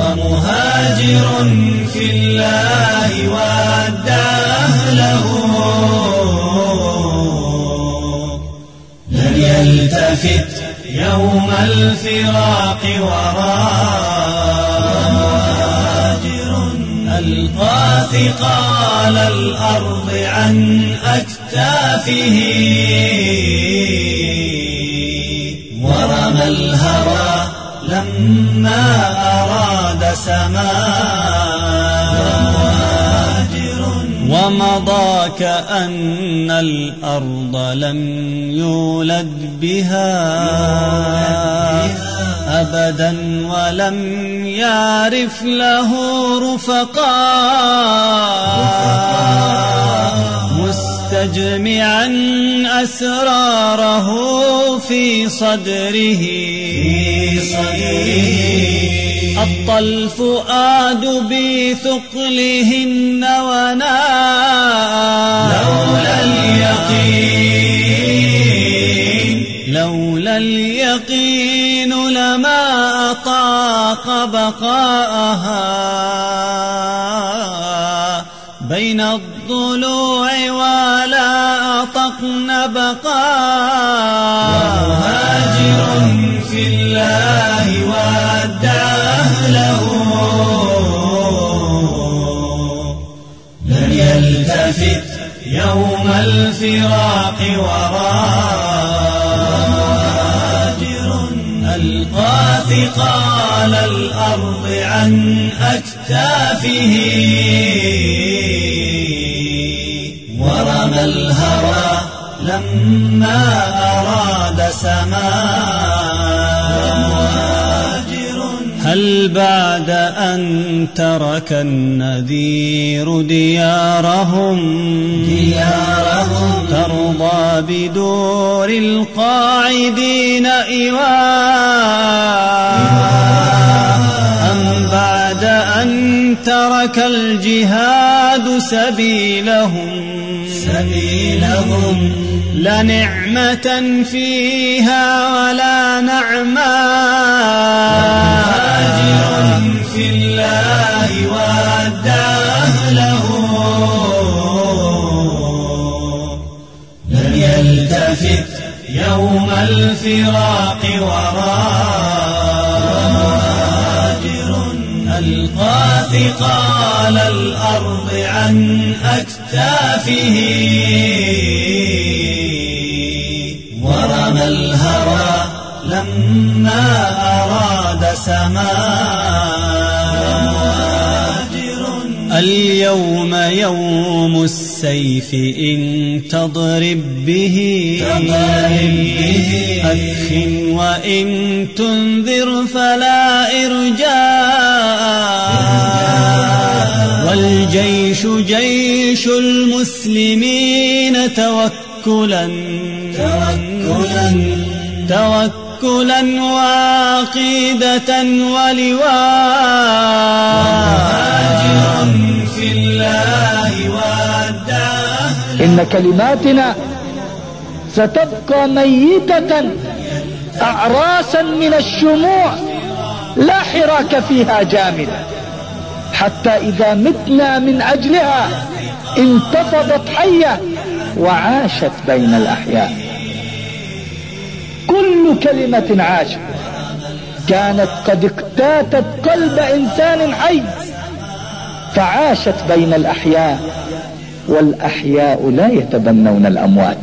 ومهاجر في الله ودع أهله لن يلتفت يوم الفراق وراء ألقى ثقال الأرض عن أكتافه ورمى الهوى لما أراد سماء ومضى كأن الأرض لم يولد بها أبدا ولم يعرف له رفقاء مستجمعا أسراره في صدره. في صدره أطى الفؤاد بثقلهن وناء. لولا اليقين. لولا اليقين لما أطاق بقاءها. بين الضلوع ولا أطقن بقاء. ومهاجر في الله ودع أهله لن يلتفت يوم الفراق وراء. ألقى ثقال الأرض عن أكتافه. الهوى لما أراد سماء هل بعد أن ترك النذير ديارهم؟ ديارهم. ترضى بدور القاعدين إيواء. أم بعد أن ترك الجهاد سبيلهم. سبيلهم. لنعمة فيها ولا نعمى مهاجر في الله ودع أهله لن يلتفت يوم الفراق وراء ثقال الأرض عن أكتافه. ورمى الهوى لما أراد سماء اليوم يوم السيف إن تضرب به. أخ وإن تنذر فلا إرجاء. والجيش جيش المسلمين توكلا. توكلا. توكلا وعقيدة ولواء. في الله ودع إن كلماتنا ستبقى ميتة أعراسا من الشموع. لا حراك فيها جامد حتى إذا متنا من أجلها انتفضت حية وعاشت بين الأحياء. كل كلمة عاشت كانت قد اقتاتت قلب إنسان حي فعاشت بين الأحياء والأحياء لا يتبنون الأموات.